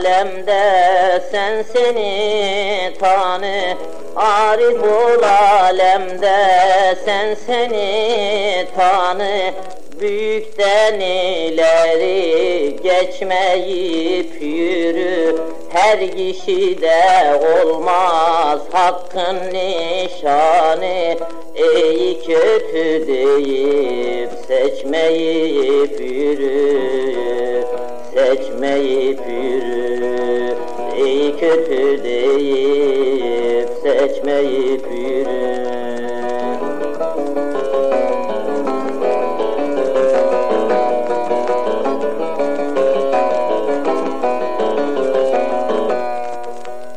alemde sen seni tanı. Arif ol alemde sen seni tanı. Büyükten ileri geçmeyip yürü. Her kişide olmaz hakkın nişanı. İyi kötü deyip seçmeyip yürü Seçmeyip yürü İyi kötü deyip seçmeyip yürü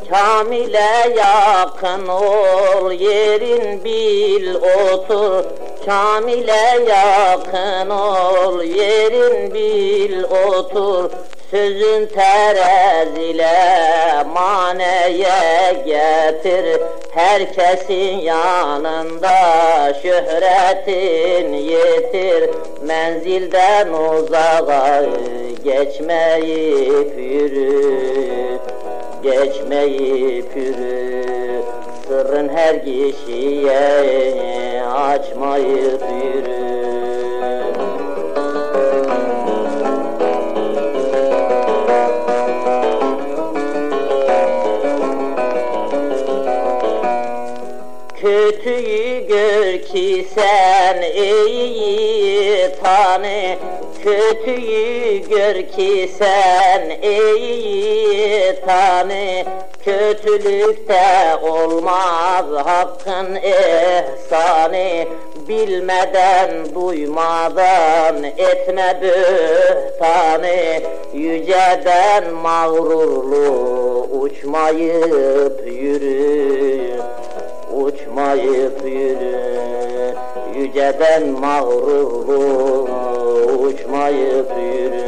Kamile yakın ol yerin bil otur Kamile yakın ol yerin bil otur. Sözün terazile maneye getir. Herkesin yanında şöhretin yetir. Menzilden uzağa geçmeyip yürü. Geçmeyip yürü. Sırrın her kişiye Kötüyü gör ki sen iyi tanı Kötüyü gör ki sen iyi tanı Kötülükte olmaz hakkın ihsanı Bilmeden duymadan etme böhtanı Yüceden mağrurlu uçmayıp yürü Uçmayıp yürü. Yüceden mağrurlu uçmayıp yürü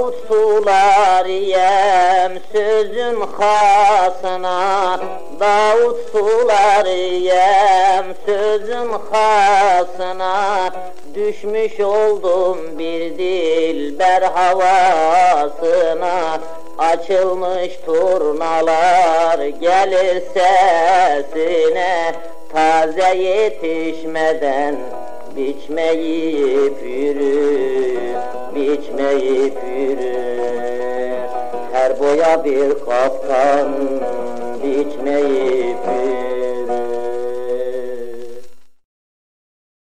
Davut sular yem sözün hasına. Davut yem sözün hasına. Düşmüş oldum bir dilber havasına. Açılmış turnalar gelir sesine. Taze yetişmeden biçmeyip yürü Biçmeyip yürü Her boya bir kaftan biçmeyip yürü